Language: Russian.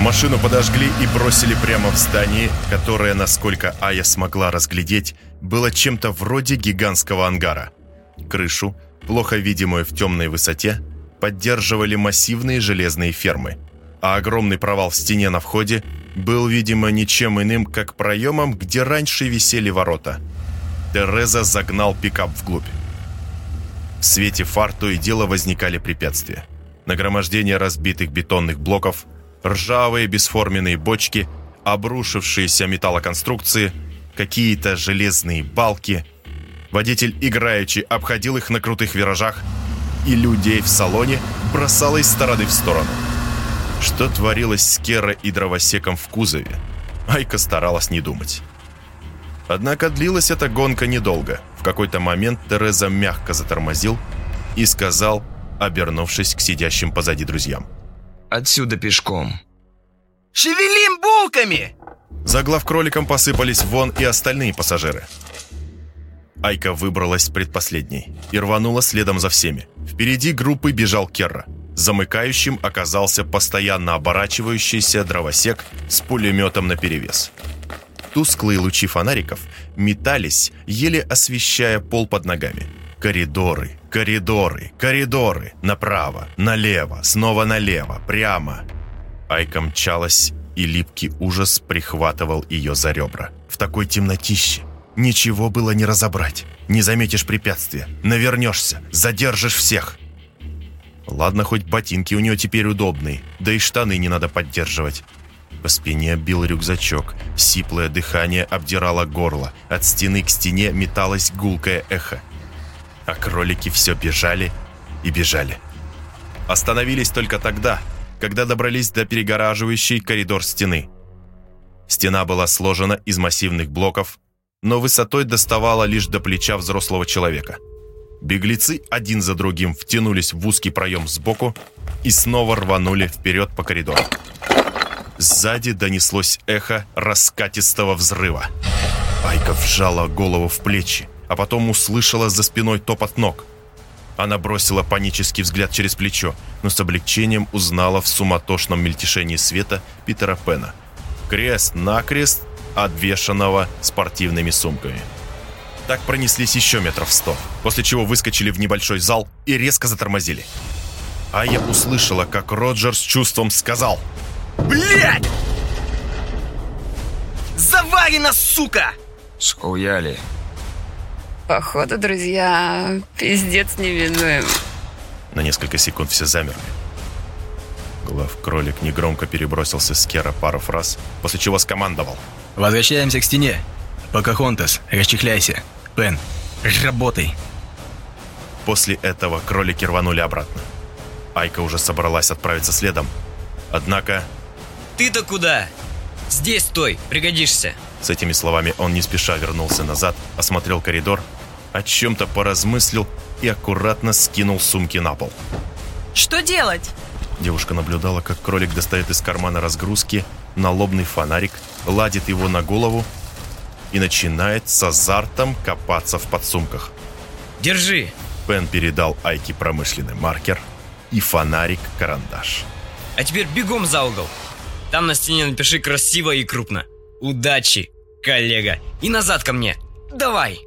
Машину подожгли и бросили прямо в здание, которое, насколько Ая смогла разглядеть, было чем-то вроде гигантского ангара. Крышу, плохо видимую в темной высоте, поддерживали массивные железные фермы, а огромный провал в стене на входе был, видимо, ничем иным, как проемом, где раньше висели ворота. Тереза загнал пикап вглубь. В свете фар то и дело возникали препятствия. Нагромождение разбитых бетонных блоков, ржавые бесформенные бочки, обрушившиеся металлоконструкции, какие-то железные балки. Водитель играючи обходил их на крутых виражах, и людей в салоне бросало из стороны в сторону. Что творилось с Керой и дровосеком в кузове? Айка старалась не думать. Однако длилась эта гонка недолго. В какой-то момент Тереза мягко затормозил и сказал, обернувшись к сидящим позади друзьям. «Отсюда пешком». «Шевелим булками!» Заглав кроликом посыпались вон и остальные пассажиры. Айка выбралась предпоследней и рванула следом за всеми. Впереди группы бежал Керра. Замыкающим оказался постоянно оборачивающийся дровосек с пулеметом наперевес. Тусклые лучи фонариков метались, еле освещая пол под ногами. Коридоры, коридоры, коридоры, направо, налево, снова налево, прямо. Айка мчалась, и липкий ужас прихватывал ее за ребра. В такой темнотище ничего было не разобрать. Не заметишь препятствия, навернешься, задержишь всех. Ладно, хоть ботинки у нее теперь удобные, да и штаны не надо поддерживать. По спине бил рюкзачок, сиплое дыхание обдирало горло, от стены к стене металось гулкое эхо. А кролики все бежали и бежали. Остановились только тогда, когда добрались до перегораживающей коридор стены. Стена была сложена из массивных блоков, но высотой доставала лишь до плеча взрослого человека. Беглецы один за другим втянулись в узкий проем сбоку и снова рванули вперед по коридору. Сзади донеслось эхо раскатистого взрыва. Айка вжала голову в плечи, а потом услышала за спиной топот ног. Она бросила панический взгляд через плечо, но с облегчением узнала в суматошном мельтешении света Питера Пена. Крест-накрест обвешанного спортивными сумками. Так пронеслись еще метров сто, после чего выскочили в небольшой зал и резко затормозили. А я услышала, как Роджер с чувством сказал Блять! Заварено, сука! Схуяли. Походу, друзья, пиздец невинуем. На несколько секунд все замерли. Глав-кролик негромко перебросился с Кера пару фраз, после чего скомандовал. «Возвращаемся к стене. Покахонтас, расчехляйся. Пен, работай!» После этого кролики рванули обратно. Айка уже собралась отправиться следом. Однако Ты-то куда? Здесь стой, пригодишься. С этими словами он не спеша вернулся назад, осмотрел коридор, о чем-то поразмыслил и аккуратно скинул сумки на пол. Что делать? Девушка наблюдала, как кролик достает из кармана разгрузки налобный фонарик, ладит его на голову и начинает с азартом копаться в подсумках. Держи. Пен передал Айке промышленный маркер и фонарик-карандаш. А теперь бегом за угол. Там на стене напиши красиво и крупно. Удачи, коллега. И назад ко мне. Давай.